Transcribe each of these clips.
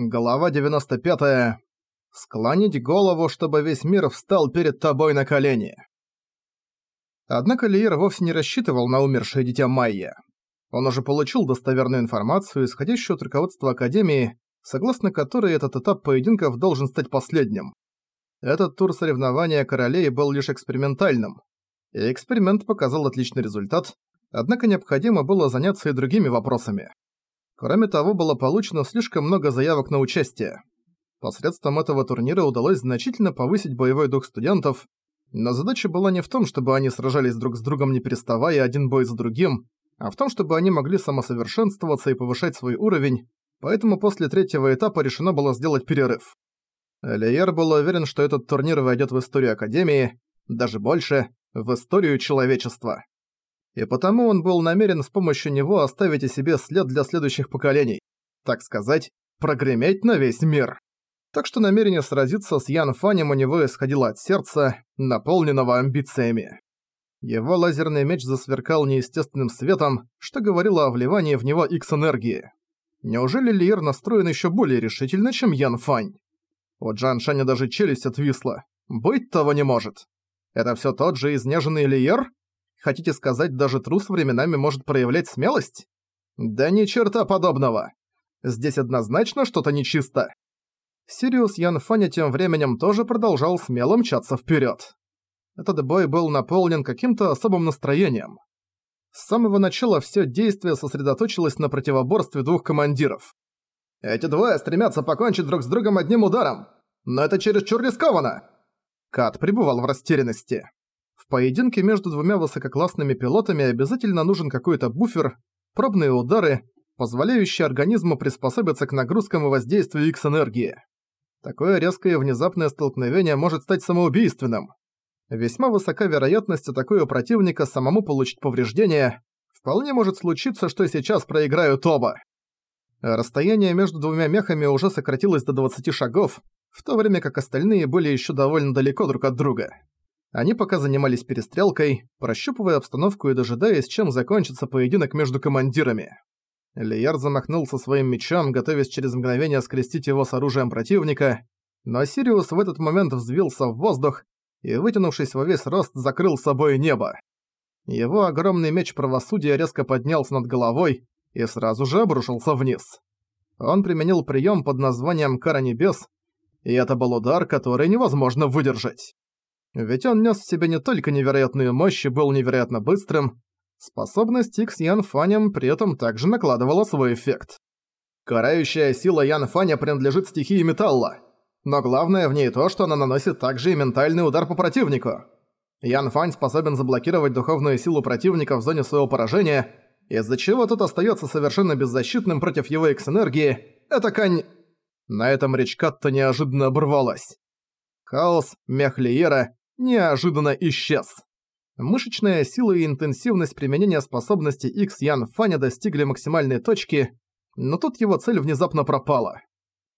Глава 95. Склонить голову, чтобы весь мир встал перед тобой на колени. Однако Лиер вовсе не рассчитывал на умершее дитя Майя. Он уже получил достоверную информацию, исходящую от руководства Академии, согласно которой этот этап поединков должен стать последним. Этот тур соревнования королей был лишь экспериментальным. И эксперимент показал отличный результат, однако необходимо было заняться и другими вопросами. Кроме того, было получено слишком много заявок на участие. Посредством этого турнира удалось значительно повысить боевой дух студентов, но задача была не в том, чтобы они сражались друг с другом не переставая один бой за другим, а в том, чтобы они могли самосовершенствоваться и повышать свой уровень, поэтому после третьего этапа решено было сделать перерыв. Лиер был уверен, что этот турнир войдет в историю Академии, даже больше, в историю человечества и потому он был намерен с помощью него оставить о себе след для следующих поколений. Так сказать, прогреметь на весь мир. Так что намерение сразиться с Ян Фанем у него исходило от сердца, наполненного амбициями. Его лазерный меч засверкал неестественным светом, что говорило о вливании в него X-энергии. Неужели Лиер настроен еще более решительно, чем Ян Фань? У Джан Шаня даже челюсть отвисла. Быть того не может. Это все тот же изнеженный Лиер? Хотите сказать, даже трус временами может проявлять смелость? Да ни черта подобного. Здесь однозначно что-то нечисто. Сириус Ян Фаня тем временем тоже продолжал смело мчаться вперед. Этот бой был наполнен каким-то особым настроением. С самого начала все действие сосредоточилось на противоборстве двух командиров. «Эти двое стремятся покончить друг с другом одним ударом, но это чересчур рискованно!» Кат пребывал в растерянности. В поединке между двумя высококлассными пилотами обязательно нужен какой-то буфер, пробные удары, позволяющие организму приспособиться к нагрузкам и воздействию X-энергии. Такое резкое внезапное столкновение может стать самоубийственным. Весьма высока вероятность такого противника самому получить повреждения. Вполне может случиться, что сейчас проиграют оба. Расстояние между двумя мехами уже сократилось до 20 шагов, в то время как остальные были еще довольно далеко друг от друга. Они пока занимались перестрелкой, прощупывая обстановку и дожидаясь, чем закончится поединок между командирами. Лиер замахнулся своим мечом, готовясь через мгновение скрестить его с оружием противника, но Сириус в этот момент взвился в воздух и, вытянувшись во весь рост, закрыл собой небо. Его огромный меч правосудия резко поднялся над головой и сразу же обрушился вниз. Он применил прием под названием «Кара небес», и это был удар, который невозможно выдержать. Ведь он нес в себе не только невероятную мощь и был невероятно быстрым, способность Икс Ян Фанем при этом также накладывала свой эффект. Карающая сила Ян Фаня принадлежит стихии металла, но главное в ней то, что она наносит также и ментальный удар по противнику. Ян Фань способен заблокировать духовную силу противника в зоне своего поражения, из-за чего тот остается совершенно беззащитным против его X-энергии. Это конь... На этом речь Катта неожиданно оборвалась. Хаос, мех Лиера неожиданно исчез. Мышечная сила и интенсивность применения способности X Ян Фаня достигли максимальной точки, но тут его цель внезапно пропала.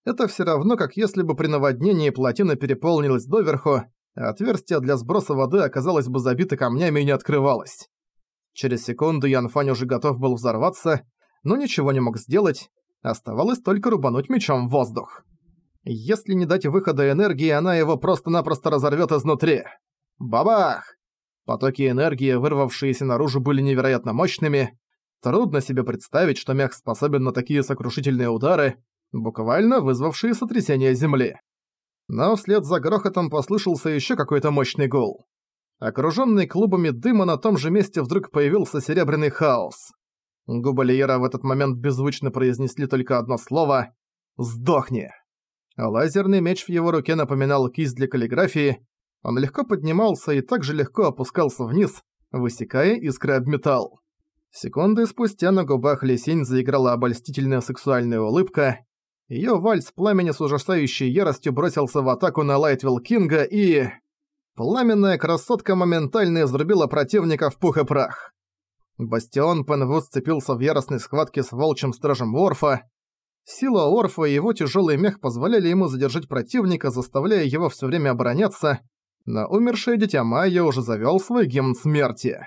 Это все равно, как если бы при наводнении плотина переполнилась доверху, а отверстие для сброса воды оказалось бы забито камнями и не открывалось. Через секунду Ян Фань уже готов был взорваться, но ничего не мог сделать, оставалось только рубануть мечом в воздух. Если не дать выхода энергии, она его просто-напросто разорвет изнутри. Бабах! Потоки энергии, вырвавшиеся наружу, были невероятно мощными. Трудно себе представить, что мех способен на такие сокрушительные удары, буквально вызвавшие сотрясение земли. Но вслед за грохотом послышался еще какой-то мощный гул. Окруженный клубами дыма на том же месте вдруг появился серебряный хаос. Губы Лиера в этот момент беззвучно произнесли только одно слово «Сдохни!». Лазерный меч в его руке напоминал кисть для каллиграфии. Он легко поднимался и также легко опускался вниз, высекая искры об металл. Секунды спустя на губах Лисинь заиграла обольстительная сексуальная улыбка. Её вальс пламени с ужасающей яростью бросился в атаку на Лайтвилл Кинга и... Пламенная красотка моментально изрубила противника в пух и прах. Бастион Пенвуд сцепился в яростной схватке с волчьим стражем Уорфа, Сила Орфа и его тяжелый мех позволяли ему задержать противника, заставляя его все время обороняться, но умершее дитя Майя уже завёл свой гимн смерти.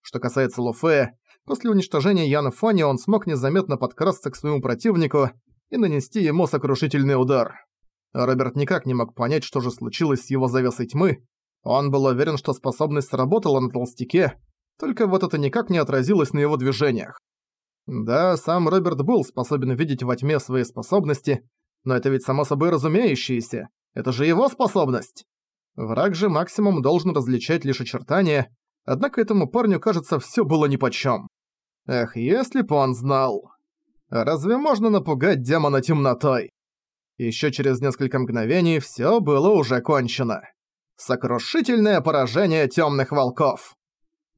Что касается Луфея, после уничтожения Яна Фани он смог незаметно подкрасться к своему противнику и нанести ему сокрушительный удар. Роберт никак не мог понять, что же случилось с его завесой тьмы. Он был уверен, что способность сработала на толстяке, только вот это никак не отразилось на его движениях. Да, сам Роберт был способен видеть во тьме свои способности, но это ведь само собой разумеющееся. Это же его способность. Враг же максимум должен различать лишь очертания, однако этому парню, кажется, всё было нипочём. Эх, если б он знал. Разве можно напугать демона темнотой? Ещё через несколько мгновений всё было уже кончено. Сокрушительное поражение тёмных волков.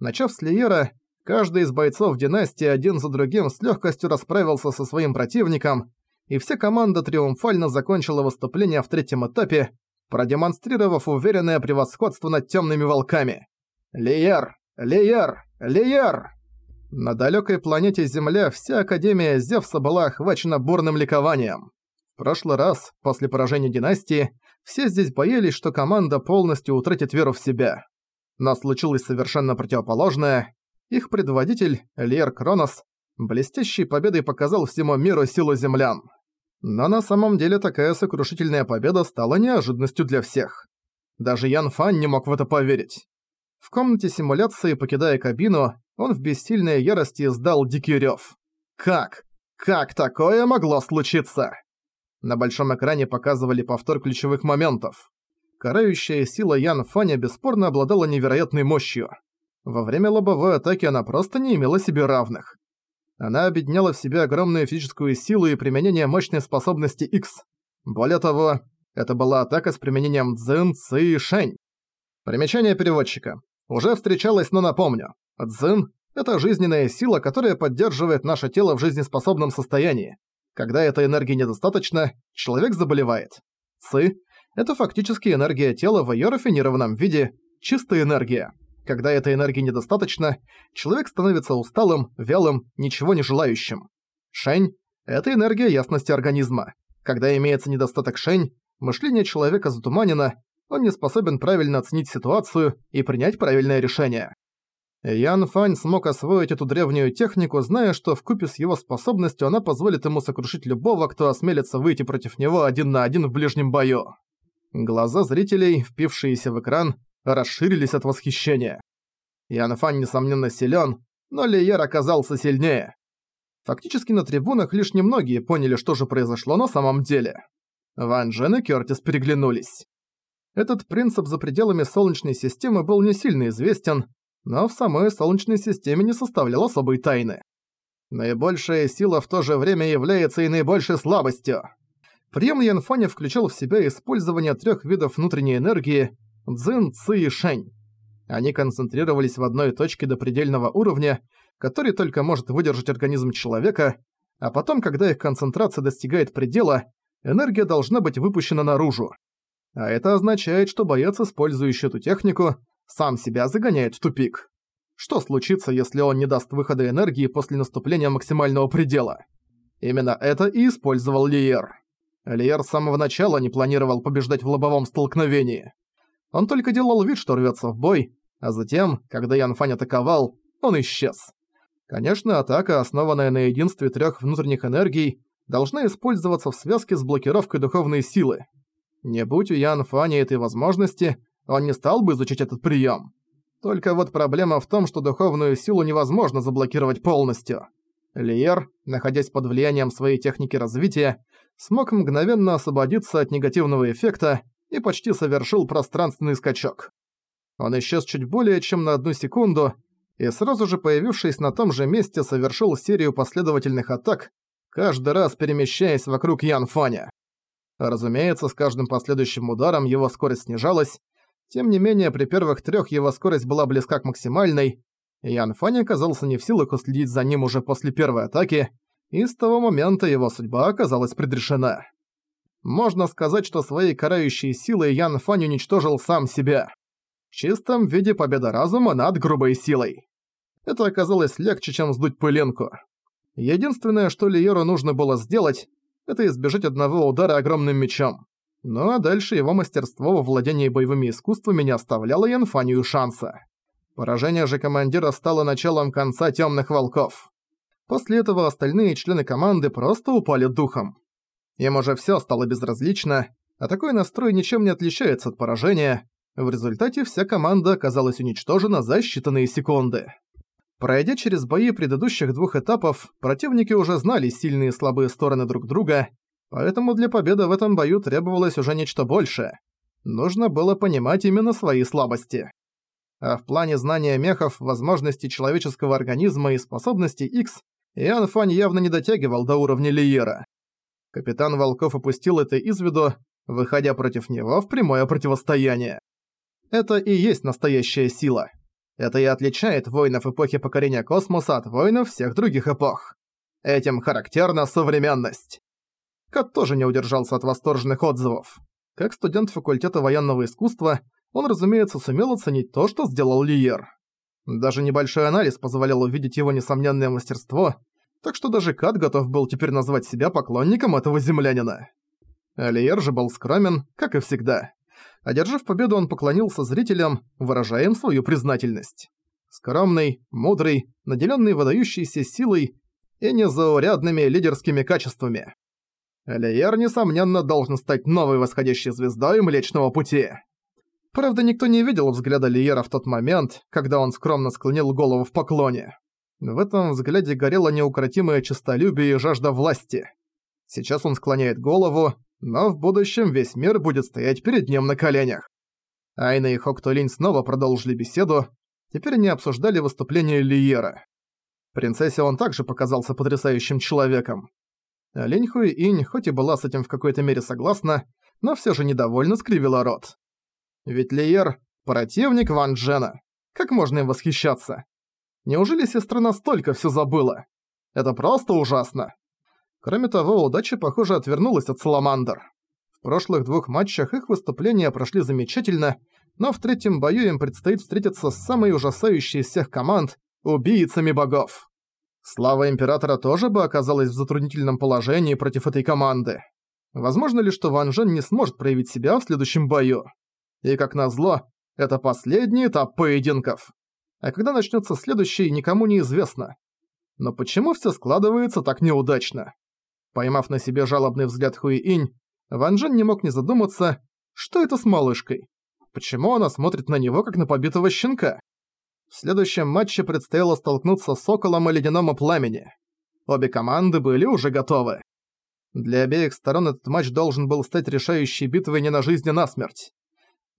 Начав с Лиера, каждый из бойцов династии один за другим с лёгкостью расправился со своим противником, и вся команда триумфально закончила выступление в третьем этапе, продемонстрировав уверенное превосходство над тёмными волками. Лиер! Лиер! Лиер! На далёкой планете Земля вся Академия Зевса была охвачена бурным ликованием. В прошлый раз, после поражения династии, все здесь боялись, что команда полностью утратит веру в себя. Но случилось совершенно противоположное. Их предводитель, Лиер Кронос, блестящей победой показал всему миру силу землян. Но на самом деле такая сокрушительная победа стала неожиданностью для всех. Даже Ян Фан не мог в это поверить. В комнате симуляции, покидая кабину, он в бессильной ярости издал дикий рёв. Как? Как такое могло случиться? На большом экране показывали повтор ключевых моментов. Карающая сила Ян Фаня бесспорно обладала невероятной мощью. Во время лобовой атаки она просто не имела себе равных. Она объединяла в себе огромную физическую силу и применение мощной способности X. Более того, это была атака с применением Цзин, Ци и Шэнь. Примечание переводчика. Уже встречалось, но напомню. Цзин – это жизненная сила, которая поддерживает наше тело в жизнеспособном состоянии. Когда этой энергии недостаточно, человек заболевает. Ци – это фактически энергия тела в её рафинированном виде, чистая энергия. Когда этой энергии недостаточно, человек становится усталым, вялым, ничего не желающим. Шень – это энергия ясности организма. Когда имеется недостаток шень, мышление человека затуманено, он не способен правильно оценить ситуацию и принять правильное решение. Ян Фань смог освоить эту древнюю технику, зная, что вкупе с его способностью она позволит ему сокрушить любого, кто осмелится выйти против него один на один в ближнем бою. Глаза зрителей, впившиеся в экран, расширились от восхищения. Ян Фань, несомненно, силен, но Лиер оказался сильнее. Фактически на трибунах лишь немногие поняли, что же произошло на самом деле. Ван Джен и Кёртис переглянулись. Этот принцип за пределами Солнечной системы был не сильно известен, но в самой Солнечной системе не составлял особой тайны. Наибольшая сила в то же время является и наибольшей слабостью. Прием Янфаня включал в себя использование трех видов внутренней энергии – Цзин, Ци и Шэнь. Они концентрировались в одной точке до предельного уровня, который только может выдержать организм человека, а потом, когда их концентрация достигает предела, энергия должна быть выпущена наружу. А это означает, что боец, использующий эту технику, сам себя загоняет в тупик. Что случится, если он не даст выхода энергии после наступления максимального предела? Именно это и использовал Лиер. Лиер с самого начала не планировал побеждать в лобовом столкновении. Он только делал вид, что рвется в бой, а затем, когда Ян Фань атаковал, он исчез. Конечно, атака, основанная на единстве трех внутренних энергий, должна использоваться в связке с блокировкой духовной силы. Не будь у Ян Фаня этой возможности, он не стал бы изучить этот прием. Только вот проблема в том, что духовную силу невозможно заблокировать полностью. Лиер, находясь под влиянием своей техники развития, смог мгновенно освободиться от негативного эффекта и почти совершил пространственный скачок. Он исчез чуть более чем на одну секунду, и сразу же появившись на том же месте, совершил серию последовательных атак, каждый раз перемещаясь вокруг Ян Фаня. Разумеется, с каждым последующим ударом его скорость снижалась, тем не менее, при первых трех его скорость была близка к максимальной, и Ян Фань оказался не в силах уследить за ним уже после первой атаки, и с того момента его судьба оказалась предрешена. Можно сказать, что своей карающей силой Ян Фань уничтожил сам себя. В чистом виде победа разума над грубой силой. Это оказалось легче, чем сдуть пылинку. Единственное, что Лиеру нужно было сделать, это избежать одного удара огромным мечом. Ну а дальше его мастерство во владении боевыми искусствами не оставляло Янфанию шанса. Поражение же командира стало началом конца Тёмных Волков. После этого остальные члены команды просто упали духом. Им уже всё стало безразлично, а такой настрой ничем не отличается от поражения. В результате вся команда оказалась уничтожена за считанные секунды. Пройдя через бои предыдущих двух этапов, противники уже знали сильные и слабые стороны друг друга, поэтому для победы в этом бою требовалось уже нечто большее. Нужно было понимать именно свои слабости. А в плане знания мехов, возможностей человеческого организма и способностей X, Иоанн Фань явно не дотягивал до уровня Лиера. Капитан Волков опустил это из виду, выходя против него в прямое противостояние. Это и есть настоящая сила. Это и отличает воинов эпохи покорения космоса от воинов всех других эпох. Этим характерна современность. Кат тоже не удержался от восторженных отзывов. Как студент факультета военного искусства, он, разумеется, сумел оценить то, что сделал Лиер. Даже небольшой анализ позволял увидеть его несомненное мастерство, так что даже Кат готов был теперь назвать себя поклонником этого землянина. Алиер же был скромен, как и всегда. Одержав победу, он поклонился зрителям, выражая им свою признательность. Скромный, мудрый, наделенный выдающейся силой и незаурядными лидерскими качествами. Алиер, несомненно, должен стать новой восходящей звездой Млечного Пути. Правда, никто не видел взгляда Лиера в тот момент, когда он скромно склонил голову в поклоне. В этом взгляде горело неукротимое честолюбие и жажда власти. Сейчас он склоняет голову, но в будущем весь мир будет стоять перед ним на коленях. Айна и Хоктолинь снова продолжили беседу, теперь они обсуждали выступление Лиера. Принцессе он также показался потрясающим человеком. Линь Хуи Инь хоть и была с этим в какой-то мере согласна, но все же недовольно скривила рот. Ведь Лиер – противник Ван Джена. Как можно им восхищаться? Неужели сестра настолько все забыла? Это просто ужасно. Кроме того, удача, похоже, отвернулась от Саламандр. В прошлых двух матчах их выступления прошли замечательно, но в третьем бою им предстоит встретиться с самой ужасающей из всех команд – убийцами богов. Слава Императора тоже бы оказалась в затруднительном положении против этой команды. Возможно ли, что Ван Жен не сможет проявить себя в следующем бою? И как назло, это последний этап поединков. А когда начнется следующий, никому не известно. Но почему все складывается так неудачно? Поймав на себе жалобный взгляд Хуи-Инь, Ван Джен не мог не задуматься, что это с малышкой. Почему она смотрит на него, как на побитого щенка? В следующем матче предстояло столкнуться с Соколом и Ледяному Пламени. Обе команды были уже готовы. Для обеих сторон этот матч должен был стать решающей битвой не на жизнь, а на смерть.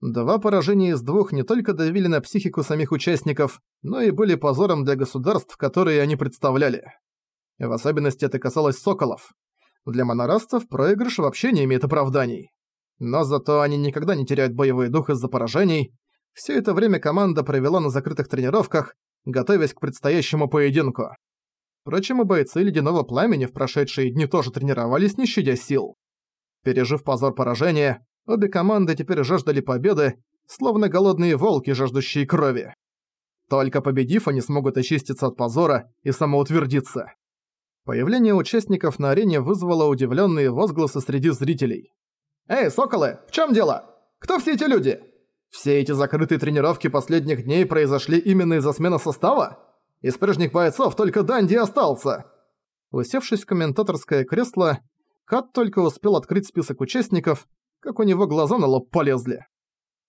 Два поражения из двух не только давили на психику самих участников, но и были позором для государств, которые они представляли. В особенности это касалось соколов. Для монорасцев проигрыш вообще не имеет оправданий. Но зато они никогда не теряют боевой дух из-за поражений. Все это время команда провела на закрытых тренировках, готовясь к предстоящему поединку. Впрочем, и бойцы Ледяного Пламени в прошедшие дни тоже тренировались, не щадя сил. Пережив позор поражения, обе команды теперь жаждали победы, словно голодные волки, жаждущие крови. Только победив, они смогут очиститься от позора и самоутвердиться. Появление участников на арене вызвало удивленные возгласы среди зрителей. «Эй, соколы, в чем дело? Кто все эти люди? Все эти закрытые тренировки последних дней произошли именно из-за смены состава? Из прежних бойцов только Данди остался!» Усевшись в комментаторское кресло, Кат только успел открыть список участников, как у него глаза на лоб полезли.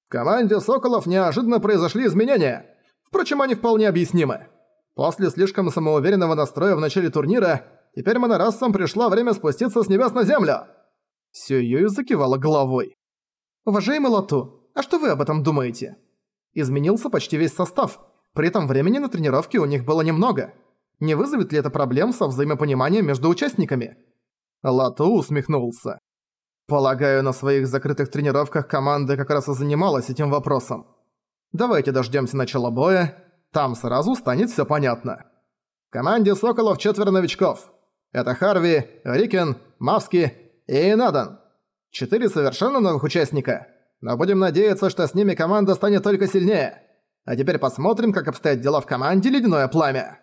В команде Соколов неожиданно произошли изменения. Впрочем, они вполне объяснимы. После слишком самоуверенного настроя в начале турнира, теперь монорасам пришло время спуститься с небес на землю!» Сююй закивала головой. «Уважаемый Лату, а что вы об этом думаете?» Изменился почти весь состав, при этом времени на тренировки у них было немного. Не вызовет ли это проблем со взаимопониманием между участниками? Лату усмехнулся. Полагаю, на своих закрытых тренировках команда как раз и занималась этим вопросом. Давайте дождемся начала боя, там сразу станет все понятно. В команде Соколов четверо новичков. Это Харви, Рикен, Мавски и Надан. Четыре совершенно новых участника. Но будем надеяться, что с ними команда станет только сильнее. А теперь посмотрим, как обстоят дела в команде «Ледяное пламя».